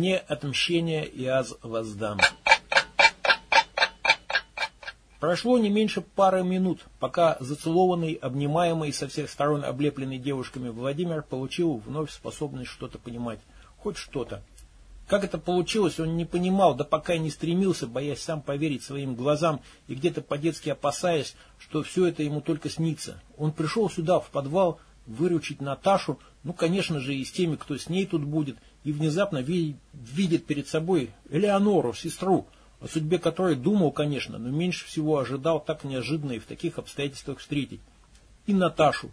Мне отмщение и аз воздам. Прошло не меньше пары минут, пока зацелованный, обнимаемый со всех сторон облепленный девушками Владимир получил вновь способность что-то понимать. Хоть что-то. Как это получилось, он не понимал, да пока и не стремился, боясь сам поверить своим глазам и где-то по-детски опасаясь, что все это ему только снится. Он пришел сюда, в подвал, выручить Наташу, ну, конечно же, и с теми, кто с ней тут будет, и внезапно видит перед собой Элеонору, сестру, о судьбе которой думал, конечно, но меньше всего ожидал так неожиданно и в таких обстоятельствах встретить. И Наташу.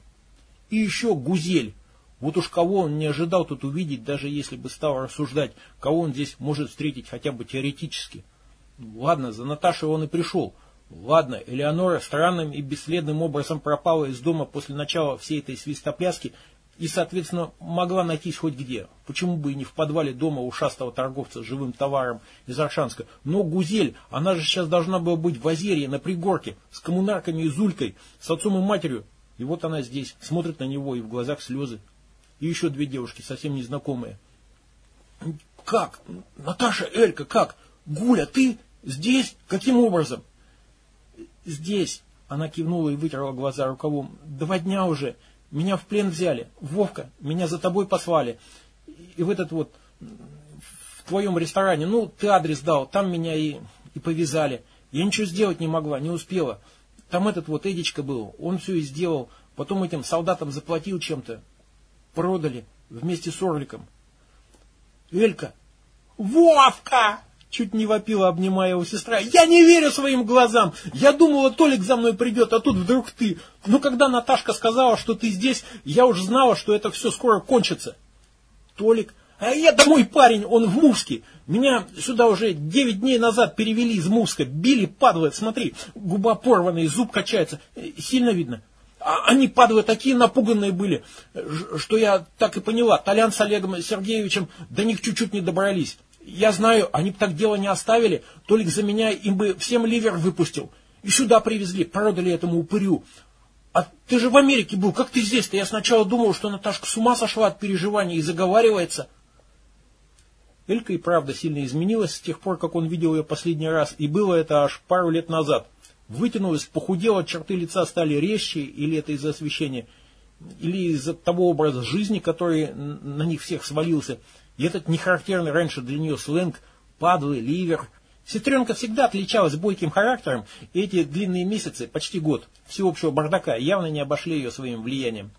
И еще Гузель. Вот уж кого он не ожидал тут увидеть, даже если бы стал рассуждать, кого он здесь может встретить хотя бы теоретически. Ладно, за Наташей он и пришел. Ладно, Элеонора странным и бесследным образом пропала из дома после начала всей этой свистопляски и, соответственно, могла найтись хоть где. Почему бы и не в подвале дома ушастого торговца живым товаром из Аршанска. Но Гузель, она же сейчас должна была быть в Озерье, на пригорке, с коммунарками и Зулькой, с отцом и матерью. И вот она здесь, смотрит на него, и в глазах слезы. И еще две девушки, совсем незнакомые. Как? Наташа, Элька, как? Гуля, ты здесь? Каким образом? Здесь. Она кивнула и вытерла глаза рукавом. Два дня уже. Меня в плен взяли. Вовка, меня за тобой послали. И в этот вот, в твоем ресторане, ну, ты адрес дал, там меня и, и повязали. Я ничего сделать не могла, не успела. Там этот вот Эдичка был, он все и сделал. Потом этим солдатам заплатил чем-то. Продали вместе с Орликом. Элька. Вовка! Чуть не вопила, обнимая его сестра. Я не верю своим глазам. Я думала, Толик за мной придет, а тут вдруг ты. Но когда Наташка сказала, что ты здесь, я уже знала, что это все скоро кончится. Толик, а я домой парень, он в Муске. Меня сюда уже девять дней назад перевели из Муска. Били, падлы, смотри, губа порванная, зуб качается. Сильно видно. А они, падлы, такие напуганные были, что я так и поняла. Толян с Олегом Сергеевичем до них чуть-чуть не добрались. Я знаю, они бы так дело не оставили, Толик за меня им бы всем ливер выпустил. И сюда привезли, продали этому упырю. А ты же в Америке был, как ты здесь-то? Я сначала думал, что Наташка с ума сошла от переживаний и заговаривается. Элька и правда сильно изменилась с тех пор, как он видел ее последний раз, и было это аж пару лет назад. Вытянулась, похудела, черты лица стали резче, или это из-за освещения, или из-за того образа жизни, который на них всех свалился. И этот нехарактерный раньше для нее сленг «падлы», «ливер». Сестренка всегда отличалась бойким характером, и эти длинные месяцы, почти год, всеобщего бардака явно не обошли ее своим влиянием.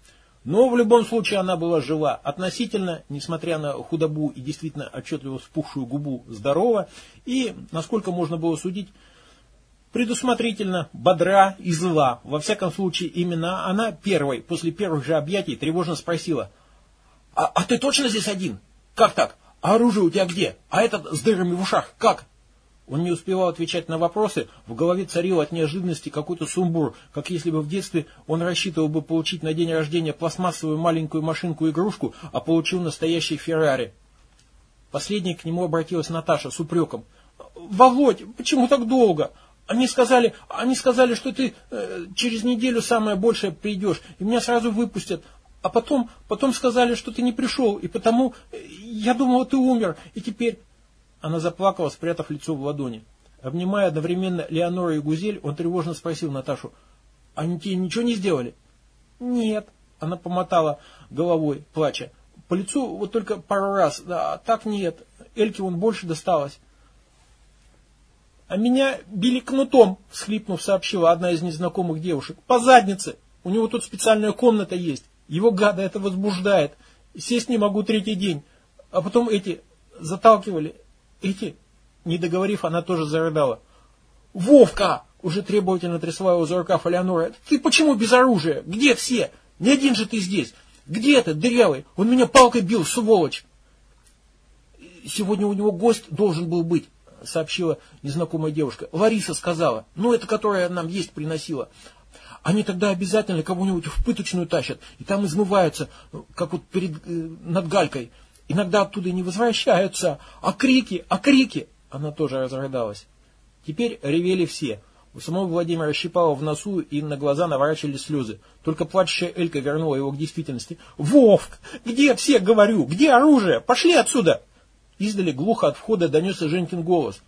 Но в любом случае она была жива, относительно, несмотря на худобу и действительно отчетливо вспухшую губу, здорова, и, насколько можно было судить, предусмотрительно, бодра и зла. Во всяком случае, именно она первой, после первых же объятий, тревожно спросила, «А, а ты точно здесь один?» Как так? А оружие у тебя где? А этот с дырами в ушах как? Он не успевал отвечать на вопросы, в голове царил от неожиданности какой-то сумбур, как если бы в детстве он рассчитывал бы получить на день рождения пластмассовую маленькую машинку-игрушку, а получил настоящий Феррари. Последней к нему обратилась Наташа с упреком. «Володь, почему так долго? Они сказали, они сказали, что ты э, через неделю самое большее придешь, и меня сразу выпустят. А потом, потом сказали, что ты не пришел, и потому я думала, ты умер, и теперь...» Она заплакала, спрятав лицо в ладони. Обнимая одновременно Леонора и Гузель, он тревожно спросил Наташу, «Они тебе ничего не сделали?» «Нет», — она помотала головой, плача. «По лицу вот только пару раз, да, а так нет. Эльке вон больше досталось». «А меня били кнутом», — всхлипнув, сообщила одна из незнакомых девушек. «По заднице. У него тут специальная комната есть. Его гада это возбуждает. Сесть не могу третий день. А потом эти заталкивали. Эти, не договорив, она тоже зарыдала. «Вовка!» — уже требовательно трясла его за рукав Алеонора. «Ты почему без оружия? Где все? Не один же ты здесь. Где ты, дырявый? Он меня палкой бил, сволочь!» «Сегодня у него гость должен был быть», — сообщила незнакомая девушка. «Лариса сказала. Ну, это которая нам есть приносила. Они тогда обязательно кого-нибудь в пыточную тащат, и там измываются, как вот перед, э, над галькой. Иногда оттуда и не возвращаются. А крики, а крики! Она тоже разрыдалась. Теперь ревели все. У самого Владимира щипало в носу и на глаза наворачивали слезы. Только плачущая Элька вернула его к действительности. «Вовк! Где все, говорю? Где оружие? Пошли отсюда!» Издали глухо от входа донесся Женькин голос.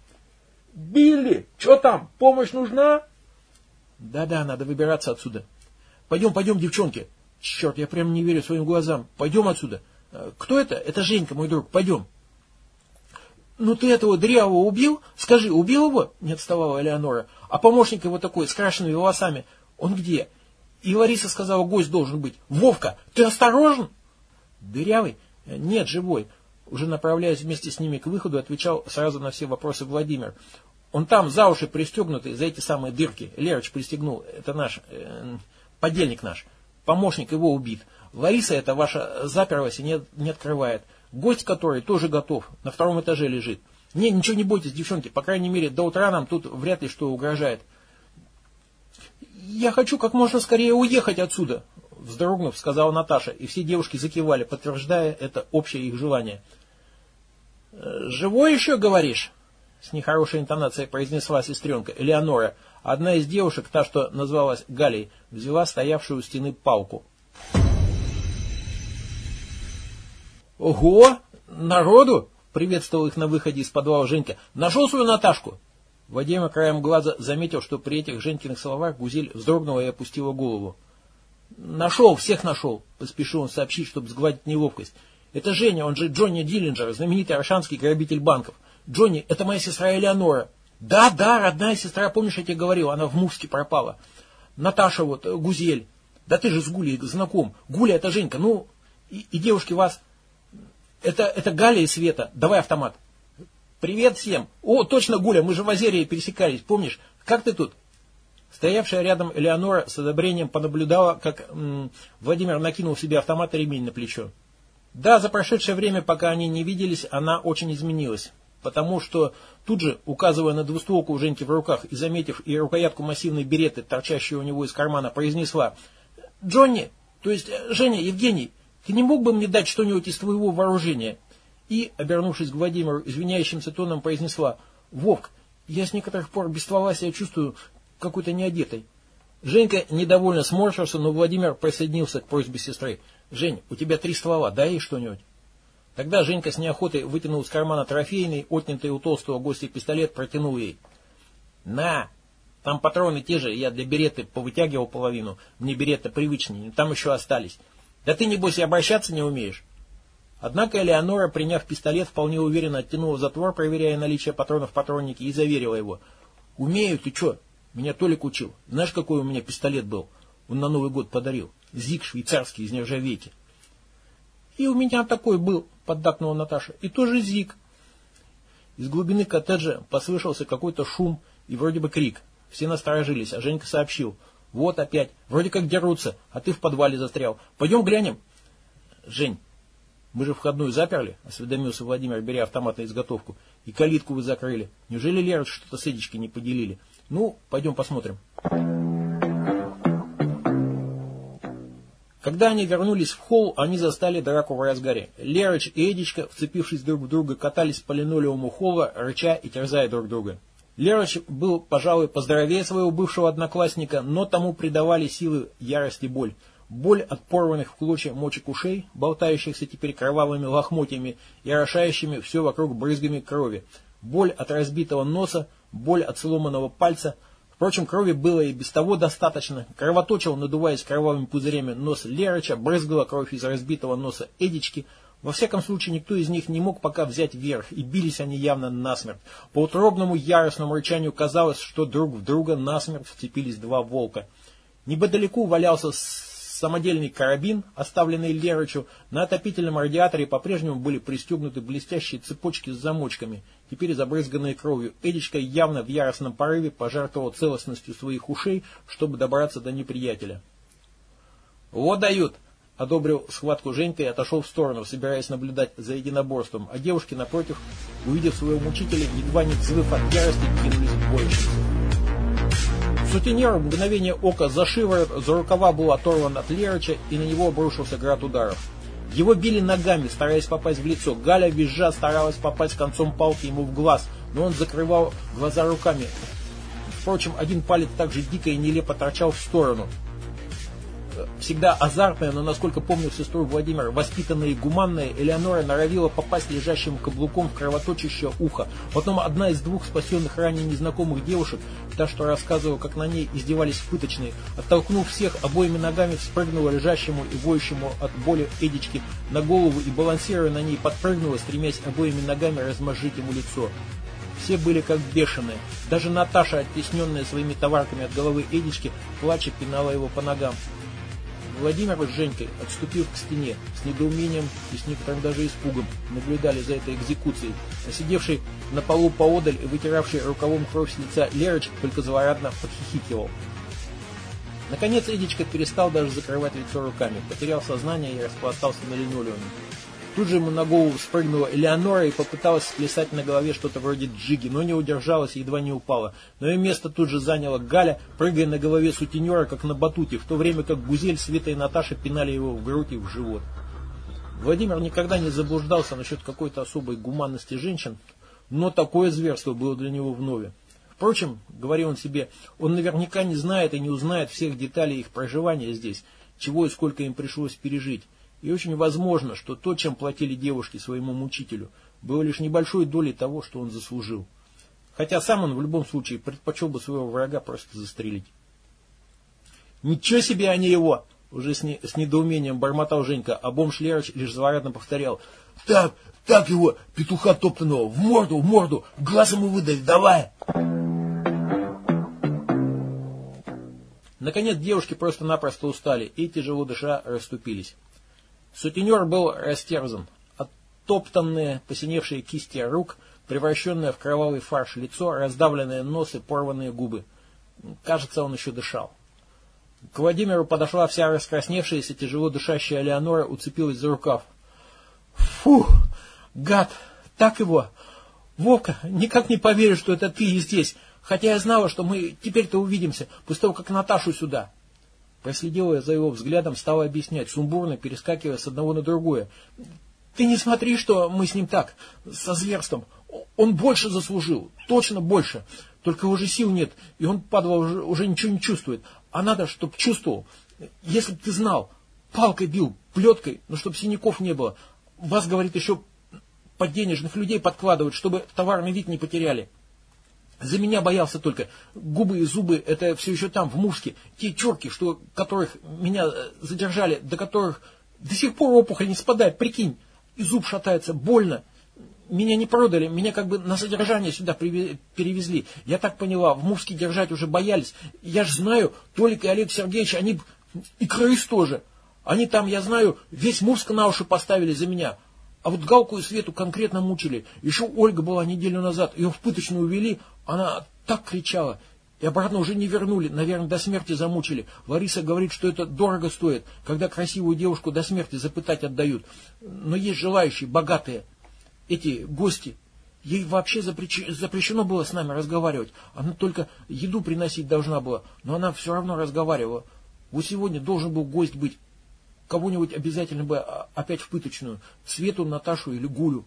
«Билли, что там, помощь нужна?» «Да-да, надо выбираться отсюда. Пойдем, пойдем, девчонки. Черт, я прям не верю своим глазам. Пойдем отсюда. Э, кто это? Это Женька, мой друг. Пойдем». «Ну ты этого дрявого убил? Скажи, убил его?» Не отставала Элеонора. «А помощник его такой, с крашенными волосами, он где?» И Лариса сказала, гость должен быть. «Вовка, ты осторожен?» «Дырявый? Нет, живой». Уже направляясь вместе с ними к выходу, отвечал сразу на все вопросы Владимир. Он там за уши пристегнутый, за эти самые дырки. Лерыч пристегнул. Это наш, э, подельник наш. Помощник его убит. Лариса эта ваша заперлась и не, не открывает. Гость который тоже готов, на втором этаже лежит. Не, ничего не бойтесь, девчонки, по крайней мере, до утра нам тут вряд ли что угрожает. Я хочу как можно скорее уехать отсюда, вздрогнув, сказала Наташа, и все девушки закивали, подтверждая это общее их желание. «Живой еще, говоришь?» С нехорошей интонацией произнесла сестренка Элеонора. Одна из девушек, та, что называлась Галей, взяла стоявшую у стены палку. «Ого! Народу!» — приветствовал их на выходе из подвала Женька. «Нашел свою Наташку?» Вадима краем глаза заметил, что при этих Женькиных словах Гузель вздрогнула и опустила голову. «Нашел, всех нашел!» — поспешил он сообщить, чтобы сгладить неловкость. «Это Женя, он же Джонни Диллинджер, знаменитый аршанский грабитель банков. Джонни, это моя сестра Элеонора». «Да, да, родная сестра, помнишь, я тебе говорил, она в Мувске пропала. Наташа вот, Гузель. Да ты же с Гулей знаком. Гуля это Женька, ну, и, и девушки вас...» Это, это Галя и Света. Давай автомат. Привет всем. О, точно, Гуля, мы же в Азерии пересекались, помнишь? Как ты тут? Стоявшая рядом Элеонора с одобрением понаблюдала, как м, Владимир накинул себе автомат и ремень на плечо. Да, за прошедшее время, пока они не виделись, она очень изменилась. Потому что тут же, указывая на двустволку у Женьки в руках и заметив и рукоятку массивной береты, торчащую у него из кармана, произнесла «Джонни, то есть Женя, Евгений, ты не мог бы мне дать что-нибудь из твоего вооружения? И, обернувшись к Владимиру, извиняющимся тоном произнесла, «Вовк, я с некоторых пор без ствола себя чувствую какой-то неодетой». Женька недовольно сморщился, но Владимир присоединился к просьбе сестры. «Жень, у тебя три ствола, дай ей что-нибудь». Тогда Женька с неохотой вытянул из кармана трофейный, отнятый у толстого гостя пистолет, протянул ей. «На! Там патроны те же, я для береты повытягивал половину. Мне берета привычнее, там еще остались. Да ты, небось, и обращаться не умеешь. Однако Элеонора, приняв пистолет, вполне уверенно оттянула затвор, проверяя наличие патронов в патроннике, и заверила его. «Умею, ты что? Меня Толик учил. Знаешь, какой у меня пистолет был? Он на Новый год подарил. Зиг швейцарский из нержавейки». «И у меня такой был», — поддакнула Наташа. «И тоже Зиг». Из глубины коттеджа послышался какой-то шум и вроде бы крик. Все насторожились, а Женька сообщил — вот опять. Вроде как дерутся, а ты в подвале застрял. Пойдем глянем. Жень, мы же входную заперли, осведомился Владимир, беря автомат на изготовку. И калитку вы закрыли. Неужели Лера что-то с Эдичкой не поделили? Ну, пойдем посмотрим. Когда они вернулись в холл, они застали драку в разгаре. Лерыч и Эдичка, вцепившись друг в друга, катались по линолеуму холла, рыча и терзая друг друга. Лероч был, пожалуй, поздоровее своего бывшего одноклассника, но тому придавали силы ярость и боль. Боль от порванных в клочья мочек ушей, болтающихся теперь кровавыми лохмотьями и орошающими все вокруг брызгами крови. Боль от разбитого носа, боль от сломанного пальца. Впрочем, крови было и без того достаточно. Кровоточил, надуваясь кровавыми пузырями, нос Лероча, брызгала кровь из разбитого носа Эдички, во всяком случае, никто из них не мог пока взять верх, и бились они явно насмерть. По утробному яростному рычанию казалось, что друг в друга насмерть вцепились два волка. Неподалеку валялся самодельный карабин, оставленный Лерычу. На отопительном радиаторе по-прежнему были пристегнуты блестящие цепочки с замочками, теперь забрызганные кровью. Эдичка явно в яростном порыве пожертвовал целостностью своих ушей, чтобы добраться до неприятеля. «Вот дают!» одобрил схватку Женька и отошел в сторону, собираясь наблюдать за единоборством, а девушки, напротив, увидев своего мучителя, едва не взвыв от ярости, кинулись в бойщицу. Сутенер в мгновение ока за шиворот, за рукава был оторван от Лерыча, и на него обрушился град ударов. Его били ногами, стараясь попасть в лицо. Галя, визжа, старалась попасть концом палки ему в глаз, но он закрывал глаза руками. Впрочем, один палец также дико и нелепо торчал в сторону. Всегда азартная, но, насколько помню сестру Владимира, воспитанная и гуманная, Элеонора норовила попасть лежащим каблуком в кровоточащее ухо. Потом одна из двух спасенных ранее незнакомых девушек, та, что рассказывала, как на ней издевались пыточные, оттолкнув всех, обоими ногами вспрыгнула лежащему и воющему от боли Эдички на голову и, балансируя на ней, подпрыгнула, стремясь обоими ногами размозжить ему лицо. Все были как бешеные. Даже Наташа, оттесненная своими товарками от головы Эдички, плача пинала его по ногам. Владимир с Женькой, отступив к стене, с недоумением и с некоторым даже испугом, наблюдали за этой экзекуцией. А сидевший на полу поодаль и вытиравший рукавом кровь с лица Лерочек только злорадно подхихикивал. Наконец Эдичка перестал даже закрывать лицо руками, потерял сознание и распластался на линолеуме. Тут же ему на голову спрыгнула Элеонора и попыталась сплясать на голове что-то вроде джиги, но не удержалась и едва не упала. Но ее место тут же заняла Галя, прыгая на голове сутенера, как на батуте, в то время как Гузель, Света и Наташа пинали его в грудь и в живот. Владимир никогда не заблуждался насчет какой-то особой гуманности женщин, но такое зверство было для него вновь. Впрочем, говорил он себе, он наверняка не знает и не узнает всех деталей их проживания здесь, чего и сколько им пришлось пережить. И очень возможно, что то, чем платили девушки своему мучителю, было лишь небольшой долей того, что он заслужил. Хотя сам он в любом случае предпочел бы своего врага просто застрелить. «Ничего себе они его!» Уже с, не, с недоумением бормотал Женька, а бомж Лерыч лишь злорадно повторял. «Так, так его, петуха топтаного, в морду, в морду, глазом и выдали, давай!» Наконец девушки просто-напросто устали и, тяжело дыша, расступились. Сутенер был растерзан. Оттоптанные, посиневшие кисти рук, превращенное в кровавый фарш лицо, раздавленные нос и порванные губы. Кажется, он еще дышал. К Владимиру подошла вся раскрасневшаяся, тяжело дышащая Леонора, уцепилась за рукав. «Фу, гад, так его! Вовка, никак не поверю, что это ты и здесь, хотя я знала, что мы теперь-то увидимся, после того, как Наташу сюда». Проследила за его взглядом, стала объяснять, сумбурно перескакивая с одного на другое. «Ты не смотри, что мы с ним так, со зверством. Он больше заслужил, точно больше. Только уже сил нет, и он, падла, уже, уже ничего не чувствует. А надо, чтоб чувствовал. Если бы ты знал, палкой бил, плеткой, но чтоб синяков не было. Вас, говорит, еще под денежных людей подкладывают, чтобы товарный вид не потеряли». За меня боялся только. Губы и зубы, это все еще там, в мушке. Те черки, что, которых меня э, задержали, до которых до сих пор опухоль не спадает, прикинь. И зуб шатается, больно. Меня не продали, меня как бы на содержание сюда перевезли. Я так поняла, в Мувске держать уже боялись. Я же знаю, Толик и Олег Сергеевич, они и Крыс тоже. Они там, я знаю, весь Мувск на уши поставили за меня. А вот Галку и Свету конкретно мучили. Еще Ольга была неделю назад, ее в пыточную увели, она так кричала. И обратно уже не вернули, наверное, до смерти замучили. Лариса говорит, что это дорого стоит, когда красивую девушку до смерти запытать отдают. Но есть желающие, богатые. Эти гости. Ей вообще запрещено было с нами разговаривать. Она только еду приносить должна была, но она все равно разговаривала. Вот сегодня должен был гость быть. Кого-нибудь обязательно бы а, опять в пыточную. Свету, Наташу или Гулю.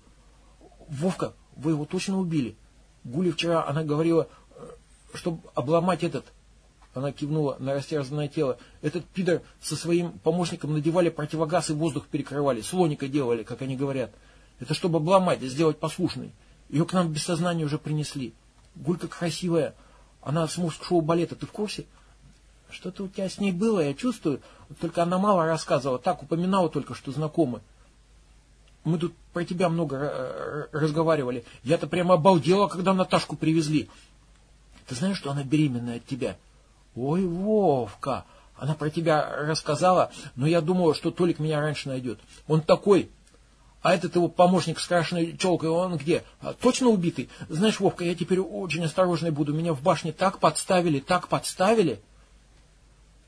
Вовка, вы его точно убили? Гули вчера, она говорила, э, чтобы обломать этот, она кивнула на растерзанное тело, этот пидор со своим помощником надевали противогаз и воздух перекрывали, слоника делали, как они говорят. Это чтобы обломать, сделать послушной. Ее к нам без сознания уже принесли. Гулька красивая, она с шоу балета, ты в курсе? Что-то у тебя с ней было, я чувствую. Только она мало рассказывала, так упоминала только, что знакомы. Мы тут про тебя много э, разговаривали. Я-то прямо обалдела, когда Наташку привезли. Ты знаешь, что она беременная от тебя? Ой, Вовка, она про тебя рассказала, но я думала, что Толик меня раньше найдет. Он такой. А этот его помощник с крашеной челкой, он где? А, точно убитый? Знаешь, Вовка, я теперь очень осторожный буду. Меня в башне так подставили, так подставили.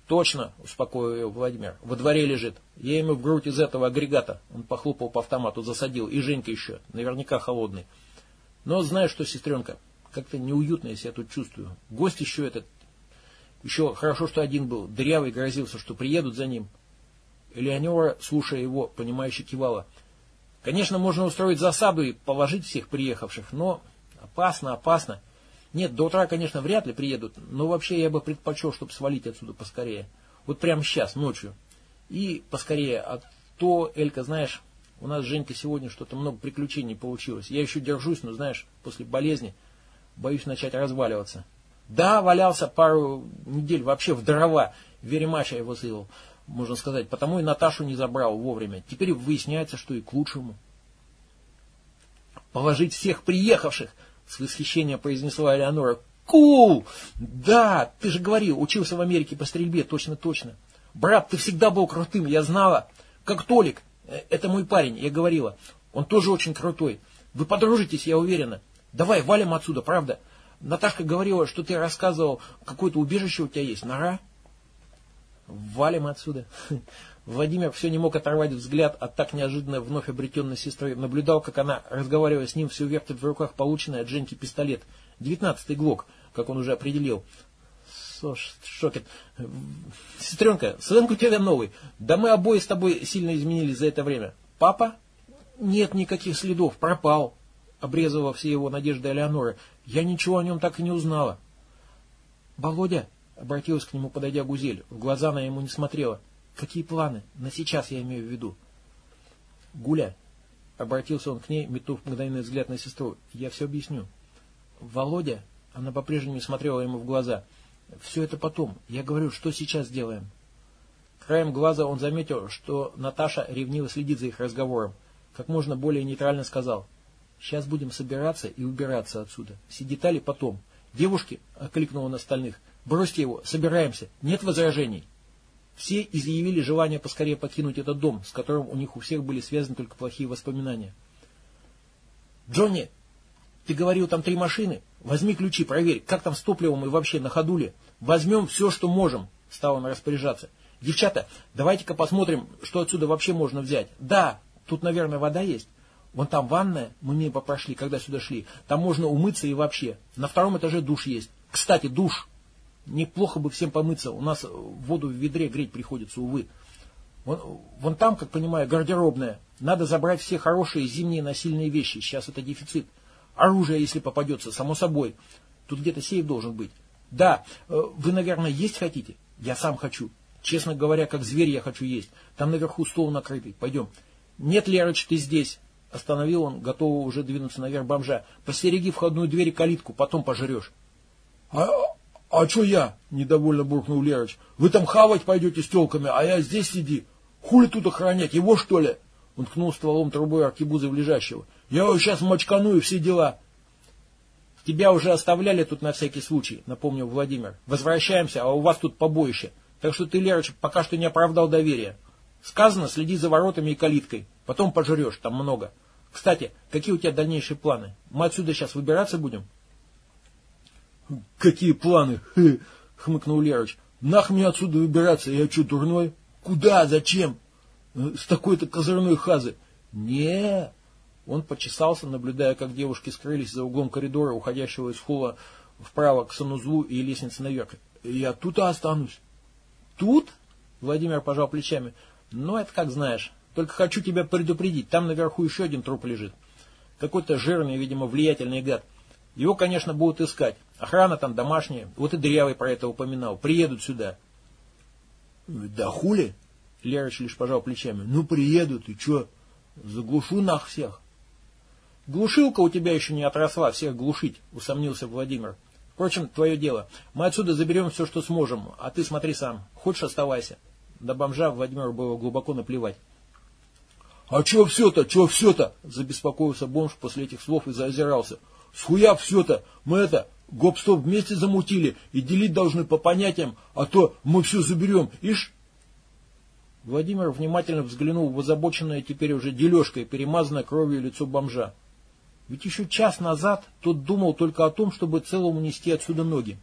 Точно, успокоил ее Владимир. Во дворе лежит. Я ему в грудь из этого агрегата. Он похлопал по автомату, засадил. И Женька еще. Наверняка холодный. Но знаешь что, сестренка, как-то неуютно я себя тут чувствую. Гость еще этот. Еще хорошо, что один был. Дырявый грозился, что приедут за ним. Элеонора, слушая его, понимающе кивала. Конечно, можно устроить засаду и положить всех приехавших, но опасно, опасно. Нет, до утра, конечно, вряд ли приедут, но вообще я бы предпочел, чтобы свалить отсюда поскорее. Вот прямо сейчас, ночью. И поскорее, а то, Элька, знаешь, у нас, Женька, сегодня что-то много приключений получилось. Я еще держусь, но, знаешь, после болезни боюсь начать разваливаться. Да, валялся пару недель вообще в дрова. Веремача его сывал, можно сказать. Потому и Наташу не забрал вовремя. Теперь выясняется, что и к лучшему. Положить всех приехавших, с восхищением произнесла Элеонора. Кул! Да, ты же говорил, учился в Америке по стрельбе, точно-точно. Брат, ты всегда был крутым, я знала. Как Толик, э, это мой парень, я говорила. Он тоже очень крутой. Вы подружитесь, я уверена. Давай, валим отсюда, правда? Наташка говорила, что ты рассказывал, какое-то убежище у тебя есть. Нора? Валим отсюда. Владимир все не мог оторвать взгляд от так неожиданно вновь обретенной сестры. Наблюдал, как она, разговаривая с ним, все вертит в руках полученный от Женьки пистолет. Девятнадцатый глок, как он уже определил. Шокет. Сестренка, сынку у тебя новый. Да мы обои с тобой сильно изменились за это время. Папа? Нет никаких следов, пропал. Обрезала все его надежды Элеоноры. Я ничего о нем так и не узнала. Володя, обратилась к нему, подойдя Гузель. В глаза она ему не смотрела. Какие планы? На сейчас я имею в виду. Гуля, обратился он к ней, метнув мгновенный взгляд на сестру. Я все объясню. Володя, она по-прежнему смотрела ему в глаза. Все это потом. Я говорю, что сейчас делаем? Краем глаза он заметил, что Наташа ревниво следит за их разговором. Как можно более нейтрально сказал. Сейчас будем собираться и убираться отсюда. Все детали потом. Девушки, окликнул он остальных, бросьте его, собираемся, нет возражений. Все изъявили желание поскорее покинуть этот дом, с которым у них у всех были связаны только плохие воспоминания. «Джонни, ты говорил, там три машины? Возьми ключи, проверь, как там с топливом и вообще на ходу ли. Возьмем все, что можем», — стал он распоряжаться. «Девчата, давайте-ка посмотрим, что отсюда вообще можно взять. Да, тут, наверное, вода есть. Вон там ванная, мы мимо прошли, когда сюда шли. Там можно умыться и вообще. На втором этаже душ есть. Кстати, душ. Неплохо бы всем помыться. У нас воду в ведре греть приходится, увы. Вон, вон там, как понимаю, гардеробная. Надо забрать все хорошие зимние насильные вещи. Сейчас это дефицит. Оружие, если попадется, само собой. Тут где-то сейф должен быть. Да, э, вы, наверное, есть хотите? Я сам хочу. Честно говоря, как зверь я хочу есть. Там наверху стол накрытый. Пойдем. Нет, Лерыч, ты здесь. Остановил он, готовый уже двинуться наверх бомжа. Постереги входную дверь и калитку, потом пожрешь. А, а что я? Недовольно буркнул Лерыч. Вы там хавать пойдете с телками, а я здесь сиди. Хули тут охранять, его что ли? Он ткнул стволом трубой аркебузы в лежащего. Я его сейчас мочкану и все дела. Тебя уже оставляли тут на всякий случай, напомнил Владимир. Возвращаемся, а у вас тут побоище. Так что ты, Лерыч, пока что не оправдал доверия. Сказано, следи за воротами и калиткой. Потом пожрешь, там много. Кстати, какие у тебя дальнейшие планы? Мы отсюда сейчас выбираться будем? Какие планы? хмыкнул Лерыч. Нах мне отсюда выбираться, я что, дурной? Куда, зачем? С такой-то козырной хазы. не Он почесался, наблюдая, как девушки скрылись за углом коридора, уходящего из холла вправо к санузлу и лестнице наверх. Я тут останусь. Тут? Владимир пожал плечами. Ну, это как знаешь. Только хочу тебя предупредить, там наверху еще один труп лежит. Какой-то жирный, видимо, влиятельный гад. Его, конечно, будут искать. Охрана там домашняя. Вот и Дырявый про это упоминал. Приедут сюда. Да хули? Лерыч лишь пожал плечами. Ну, приедут, и что? Заглушу нах всех. Глушилка у тебя еще не отросла, всех глушить, усомнился Владимир. Впрочем, твое дело. Мы отсюда заберем все, что сможем, а ты смотри сам. Хочешь, оставайся. До бомжа Владимиру было глубоко наплевать. «А чё все-то, чё все-то?» – забеспокоился бомж после этих слов и заозирался. «Схуя все-то? Мы это, гоп-стоп вместе замутили и делить должны по понятиям, а то мы все заберем, ишь?» Владимир внимательно взглянул в озабоченное теперь уже дележкой, перемазанное кровью лицо бомжа. Ведь еще час назад тот думал только о том, чтобы целому нести отсюда ноги.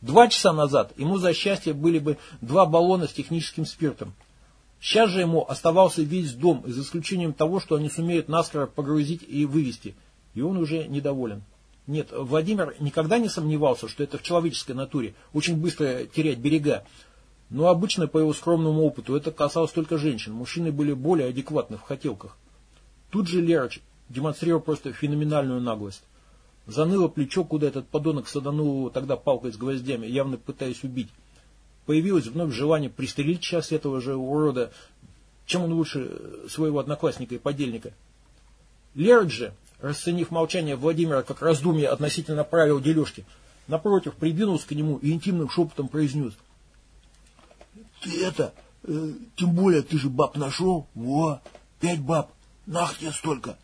Два часа назад ему за счастье были бы два баллона с техническим спиртом. Сейчас же ему оставался весь дом, за исключением того, что они сумеют наскоро погрузить и вывести. И он уже недоволен. Нет, Владимир никогда не сомневался, что это в человеческой натуре, очень быстро терять берега. Но обычно, по его скромному опыту, это касалось только женщин. Мужчины были более адекватны в хотелках. Тут же Лерыч демонстрировал просто феноменальную наглость. Заныло плечо, куда этот подонок саданул его тогда палкой с гвоздями, явно пытаясь убить. появилось вновь желание пристрелить сейчас этого же урода, чем он лучше своего одноклассника и подельника. Лерд же, расценив молчание Владимира как раздумье относительно правил дележки, напротив, придвинулся к нему и интимным шепотом произнес. «Ты это, э, тем более ты же баб нашел, во, пять баб, нах тебе столько.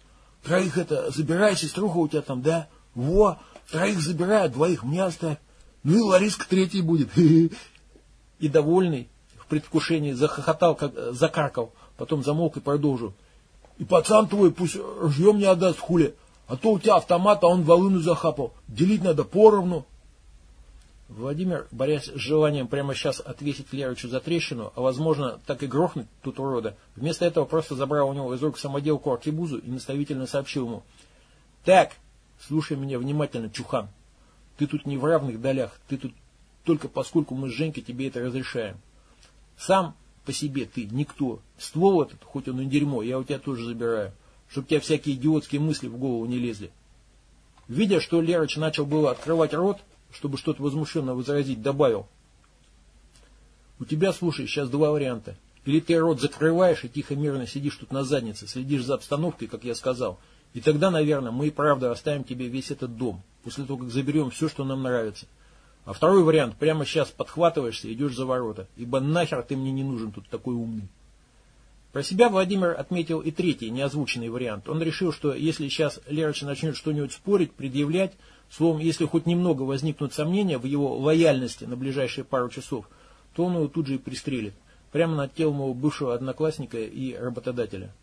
Троих это, забирай, сеструха у тебя там, да? Во, троих забирай, двоих мне оставь. Ну и Лариска третий будет. И довольный, в предвкушении захохотал, как закаркал, потом замолк и продолжил. И пацан твой пусть ружьем не отдаст хули, а то у тебя автомат, а он волыну захапал. Делить надо поровну. Владимир, борясь с желанием прямо сейчас отвесить Лерычу за трещину, а возможно так и грохнуть тут урода, вместо этого просто забрал у него из рук самоделку аркебузу и наставительно сообщил ему. Так, слушай меня внимательно, Чухан. Ты тут не в равных долях, ты тут только поскольку мы с Женькой тебе это разрешаем. Сам по себе ты никто. Ствол этот, хоть он и дерьмо, я у тебя тоже забираю, чтоб тебя всякие идиотские мысли в голову не лезли. Видя, что Лерыч начал было открывать рот, чтобы что-то возмущенно возразить, добавил. У тебя, слушай, сейчас два варианта. Или ты рот закрываешь и тихо мирно сидишь тут на заднице, следишь за обстановкой, как я сказал. И тогда, наверное, мы и правда оставим тебе весь этот дом, после того, как заберем все, что нам нравится. А второй вариант, прямо сейчас подхватываешься и идешь за ворота, ибо нахер ты мне не нужен тут такой умный. Про себя Владимир отметил и третий, неозвученный вариант. Он решил, что если сейчас Лерыч начнет что-нибудь спорить, предъявлять, словом, если хоть немного возникнут сомнения в его лояльности на ближайшие пару часов, то он его тут же и пристрелит, прямо над телом его бывшего одноклассника и работодателя.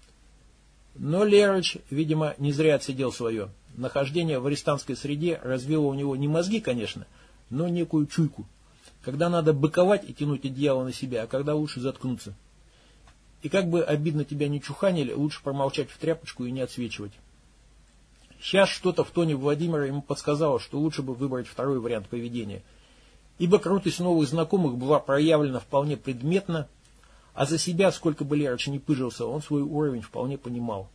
Но Лерыч, видимо, не зря отсидел свое. Нахождение в арестантской среде развило у него не мозги, конечно, но некую чуйку. Когда надо быковать и тянуть одеяло на себя, а когда лучше заткнуться. И как бы обидно тебя не чуханили, лучше промолчать в тряпочку и не отсвечивать. Сейчас что-то в тоне Владимира ему подсказало, что лучше бы выбрать второй вариант поведения. Ибо крутость новых знакомых была проявлена вполне предметно, а за себя, сколько бы Лерыч не пыжился, он свой уровень вполне понимал.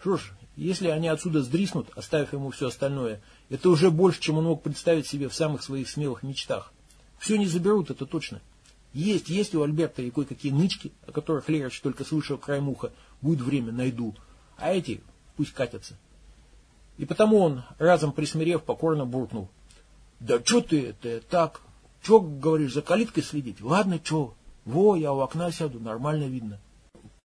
Что ж, если они отсюда сдриснут, оставив ему все остальное, это уже больше, чем он мог представить себе в самых своих смелых мечтах. Все не заберут, это точно. Есть, есть у Альберта и кое-какие нычки, о которых Лерыч только слышал краем уха. Будет время, найду. А эти пусть катятся. И потому он, разом присмирев, покорно буркнул. Да что ты это так? Че, говоришь, за калиткой следить? Ладно, че? Во, я у окна сяду, нормально видно.